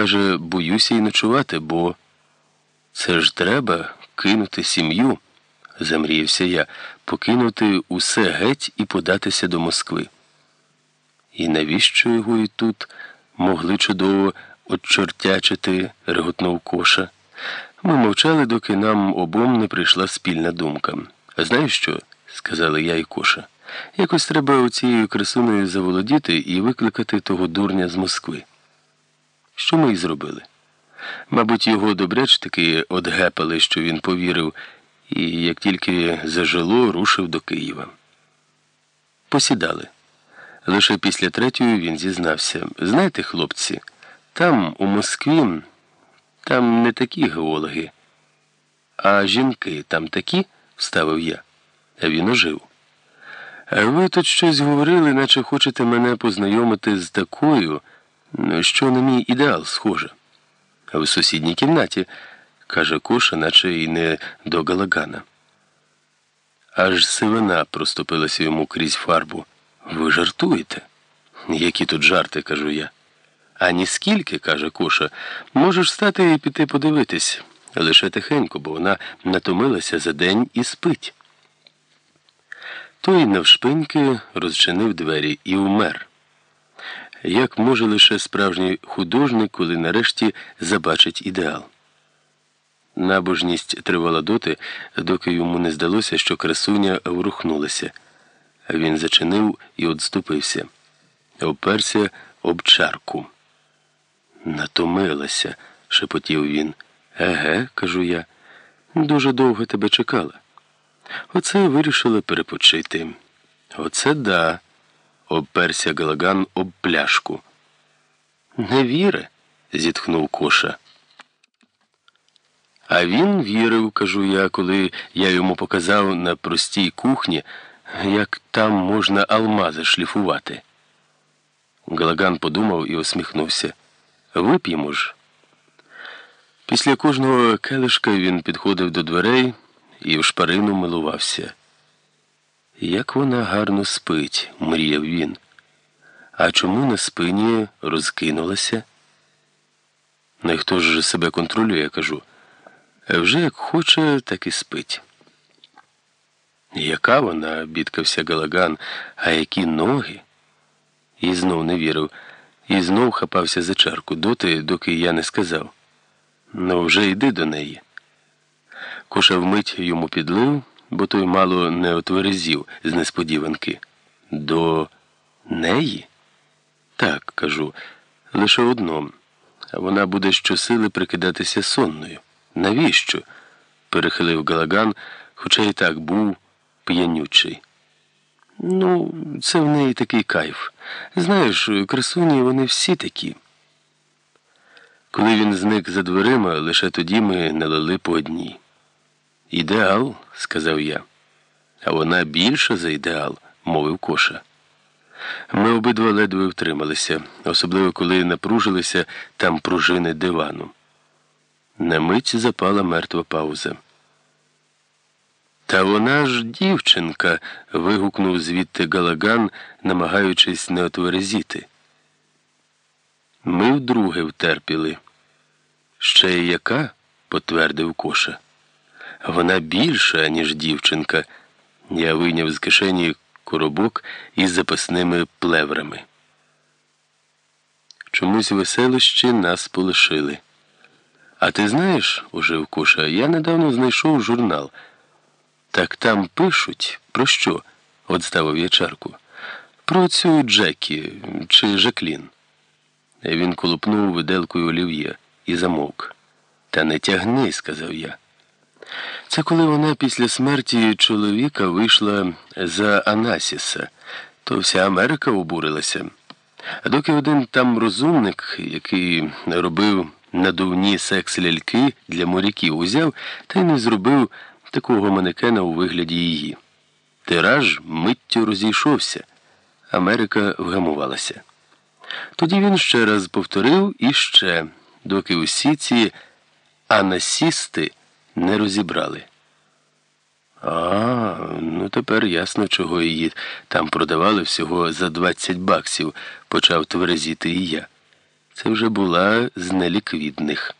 каже, боюся і ночувати, бо це ж треба кинути сім'ю, замріявся я, покинути усе геть і податися до Москви. І навіщо його і тут могли чудово отчортячити, реготнув коша. Ми мовчали, доки нам обом не прийшла спільна думка. А знаєш що? сказали я і коша. Якось треба оцією красуною заволодіти і викликати того дурня з Москви. Що ми й зробили? Мабуть, його добряч таки одгепали, що він повірив, і як тільки зажило, рушив до Києва. Посідали. Лише після третьої він зізнався. Знаєте, хлопці, там, у Москві, там не такі геологи, а жінки там такі, вставив я, а він ожив. Ви тут щось говорили, наче хочете мене познайомити з такою, що на мій ідеал схоже. А в сусідній кімнаті, каже Коша, наче і не до Галагана. Аж сивина проступилася йому крізь фарбу. Ви жартуєте? Які тут жарти, кажу я. А ніскільки, каже Коша, можеш стати і піти подивитись. Лише тихенько, бо вона натомилася за день і спить. Той навшпиньки розчинив двері і умер. Як може лише справжній художник, коли нарешті забачить ідеал? Набожність тривала доти, доки йому не здалося, що красуня врухнулася. Він зачинив і одступився, оперся об чарку. Натомилася, шепотів він. Еге, кажу я, дуже довго тебе чекала. Оце вирішила перепочити. Оце да, обперся Галаган об пляшку. Не віре, зітхнув коша. А він вірив, кажу я, коли я йому показав на простій кухні, як там можна алмази шліфувати. Галаган подумав і усміхнувся. Вип'ємо ж. Після кожного келишка він підходив до дверей і в шпарину милувався. Як вона гарно спить, мріяв він. А чому на спині розкинулася? Ну і хто ж себе контролює, кажу. Вже як хоче, так і спить. Яка вона, бідкався Галаган, а які ноги? І знов не вірив, і знов хапався за чарку доти, доки я не сказав. Ну, вже йди до неї. Коша вмить йому підлив, бо той мало не отверезів з несподіванки. До неї? Так, кажу, лише одно. Вона буде щосили прикидатися сонною. Навіщо? перехилив Галаган, хоча і так був п'янючий. Ну, це в неї такий кайф. Знаєш, красуні вони всі такі. Коли він зник за дверима, лише тоді ми налили по одній. Ідеал, сказав я. А вона більша за ідеал, мовив коша. Ми обидва ледве втрималися, особливо коли напружилися там пружини дивану. На мить запала мертва пауза. Та вона ж дівчинка. вигукнув звідти Галаган, намагаючись не отверезіти. Ми вдруге втерпіли. Ще й яка? потвердив коша. Вона більша, ніж дівчинка. Я вийняв з кишені коробок із запасними плеврами. Чомусь веселощі нас полишили. А ти знаєш, ужив Коша, я недавно знайшов журнал. Так там пишуть про що? одставив я чарку. Про цю Джекі чи Жаклін. Він колупнув виделкою олів'є і замовк. Та не тягни, сказав я. Це коли вона після смерті чоловіка вийшла за Анасіса, то вся Америка обурилася. А доки один там розумник, який робив надувні секс-ляльки для моряків, узяв та й не зробив такого манекена у вигляді її. Тираж миттю розійшовся. Америка вгамувалася. Тоді він ще раз повторив і ще, доки усі ці анасісти не розібрали. А, ну тепер ясно, чого її там продавали всього за 20 баксів, почав тверезіти і я. Це вже була з неліквідних.